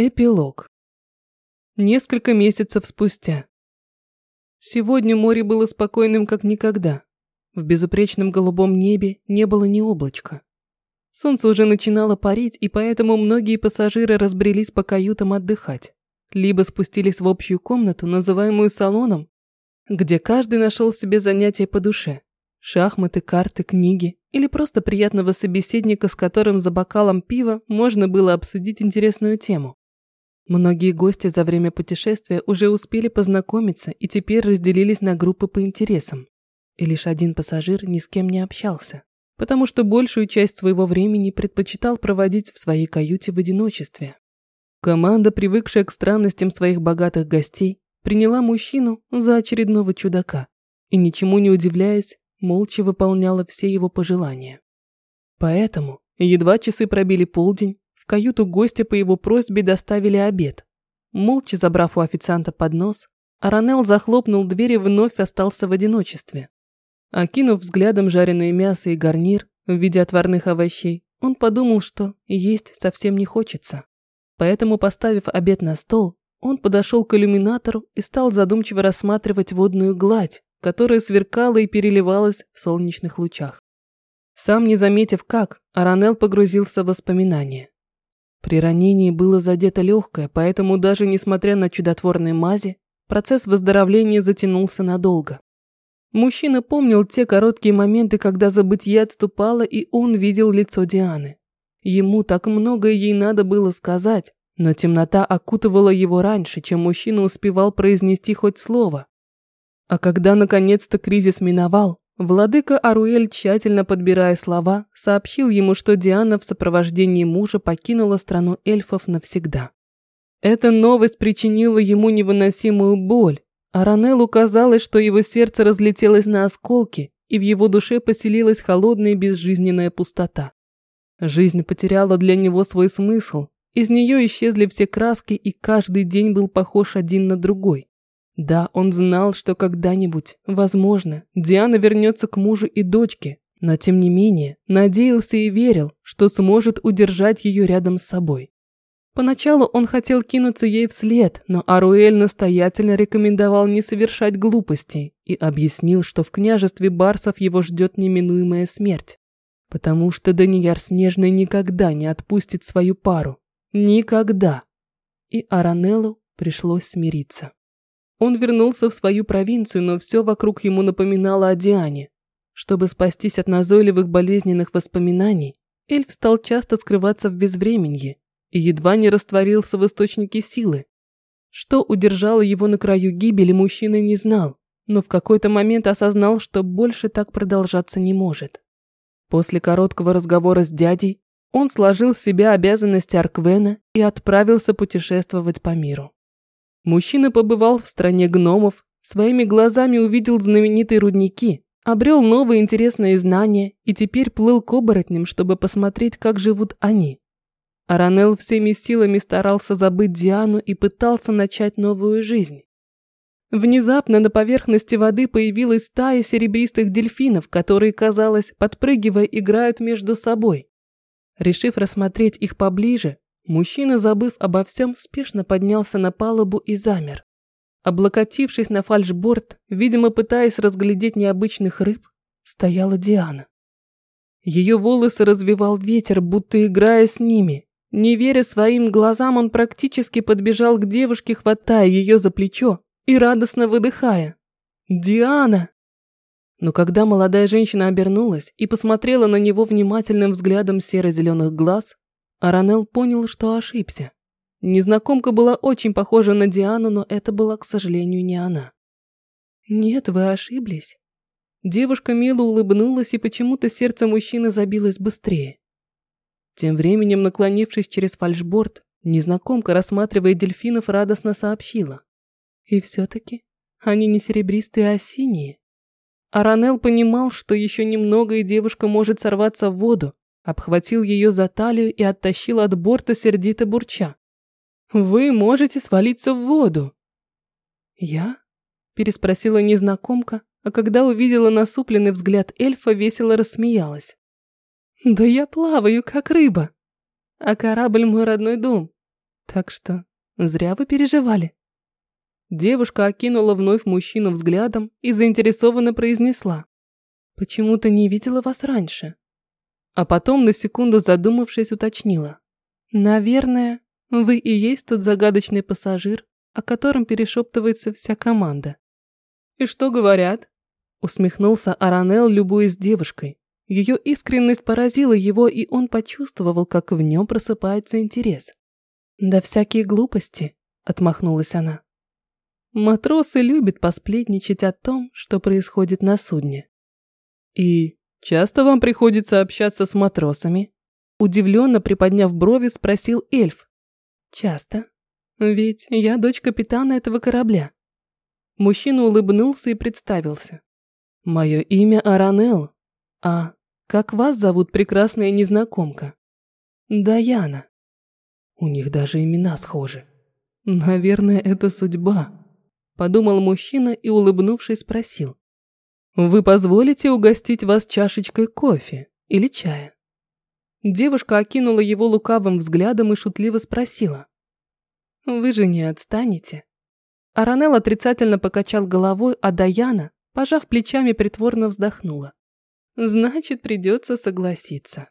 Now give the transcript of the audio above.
Эпилог. Несколько месяцев спустя. Сегодня море было спокойным, как никогда. В безупречном голубом небе не было ни облачка. Солнце уже начинало парить, и поэтому многие пассажиры разбрелись по каютам отдыхать. Либо спустились в общую комнату, называемую салоном, где каждый нашел себе занятие по душе. Шахматы, карты, книги или просто приятного собеседника, с которым за бокалом пива можно было обсудить интересную тему. Многие гости за время путешествия уже успели познакомиться и теперь разделились на группы по интересам. И лишь один пассажир ни с кем не общался, потому что большую часть своего времени предпочитал проводить в своей каюте в одиночестве. Команда, привыкшая к странностям своих богатых гостей, приняла мужчину за очередного чудака и, ничему не удивляясь, молча выполняла все его пожелания. Поэтому, едва часы пробили полдень, каюту гостя по его просьбе доставили обед. Молча забрав у официанта поднос, Аранел захлопнул дверь и вновь остался в одиночестве. Окинув взглядом жареное мясо и гарнир в виде отварных овощей, он подумал, что есть совсем не хочется. Поэтому, поставив обед на стол, он подошел к иллюминатору и стал задумчиво рассматривать водную гладь, которая сверкала и переливалась в солнечных лучах. Сам не заметив как, Аранел погрузился в воспоминания. При ранении было задето легкое, поэтому даже несмотря на чудотворные мази, процесс выздоровления затянулся надолго. Мужчина помнил те короткие моменты, когда забытье отступало, и он видел лицо Дианы. Ему так многое ей надо было сказать, но темнота окутывала его раньше, чем мужчина успевал произнести хоть слово. А когда наконец-то кризис миновал, Владыка Аруэль, тщательно подбирая слова, сообщил ему, что Диана в сопровождении мужа покинула страну эльфов навсегда. Эта новость причинила ему невыносимую боль, а Ранеллу казалось, что его сердце разлетелось на осколки, и в его душе поселилась холодная безжизненная пустота. Жизнь потеряла для него свой смысл, из нее исчезли все краски, и каждый день был похож один на другой. Да, он знал, что когда-нибудь, возможно, Диана вернется к мужу и дочке, но тем не менее надеялся и верил, что сможет удержать ее рядом с собой. Поначалу он хотел кинуться ей вслед, но Аруэль настоятельно рекомендовал не совершать глупостей и объяснил, что в княжестве Барсов его ждет неминуемая смерть. Потому что Данияр Снежный никогда не отпустит свою пару. Никогда. И Аранеллу пришлось смириться. Он вернулся в свою провинцию, но все вокруг ему напоминало о Диане. Чтобы спастись от назойливых болезненных воспоминаний, эльф стал часто скрываться в безвременье и едва не растворился в источнике силы. Что удержало его на краю гибели, мужчина не знал, но в какой-то момент осознал, что больше так продолжаться не может. После короткого разговора с дядей он сложил с себя обязанности Арквена и отправился путешествовать по миру. Мужчина побывал в стране гномов, своими глазами увидел знаменитые рудники, обрел новые интересные знания и теперь плыл к оборотням, чтобы посмотреть, как живут они. Аранел всеми силами старался забыть Диану и пытался начать новую жизнь. Внезапно на поверхности воды появилась стая серебристых дельфинов, которые, казалось, подпрыгивая, играют между собой. Решив рассмотреть их поближе, Мужчина, забыв обо всем, спешно поднялся на палубу и замер. Облокотившись на фальшборд, видимо, пытаясь разглядеть необычных рыб, стояла Диана. Ее волосы развивал ветер, будто играя с ними. Не веря своим глазам, он практически подбежал к девушке, хватая ее за плечо и радостно выдыхая. «Диана!» Но когда молодая женщина обернулась и посмотрела на него внимательным взглядом серо-зеленых глаз, Аранел понял, что ошибся. Незнакомка была очень похожа на Диану, но это была, к сожалению, не она. «Нет, вы ошиблись». Девушка мило улыбнулась, и почему-то сердце мужчины забилось быстрее. Тем временем, наклонившись через фальшборд, незнакомка, рассматривая дельфинов, радостно сообщила. И все-таки они не серебристые, а синие. Аранел понимал, что еще немного, и девушка может сорваться в воду, обхватил ее за талию и оттащил от борта сердито бурча. «Вы можете свалиться в воду!» «Я?» – переспросила незнакомка, а когда увидела насупленный взгляд эльфа, весело рассмеялась. «Да я плаваю, как рыба, а корабль – мой родной дом. Так что зря вы переживали. Девушка окинула вновь мужчину взглядом и заинтересованно произнесла. «Почему-то не видела вас раньше». А потом, на секунду задумавшись, уточнила. «Наверное, вы и есть тот загадочный пассажир, о котором перешептывается вся команда». «И что говорят?» Усмехнулся Аранел, любуясь девушкой. Ее искренность поразила его, и он почувствовал, как в нем просыпается интерес. «Да всякие глупости», — отмахнулась она. Матросы любят посплетничать о том, что происходит на судне. «И часто вам приходится общаться с матросами?» Удивленно приподняв брови, спросил эльф. «Часто. Ведь я дочь капитана этого корабля». Мужчина улыбнулся и представился. «Мое имя Аранел. А как вас зовут, прекрасная незнакомка?» «Даяна». У них даже имена схожи. Наверное, это судьба подумал мужчина и, улыбнувшись, спросил. «Вы позволите угостить вас чашечкой кофе или чая?» Девушка окинула его лукавым взглядом и шутливо спросила. «Вы же не отстанете?» Аранел отрицательно покачал головой, а Даяна, пожав плечами, притворно вздохнула. «Значит, придется согласиться».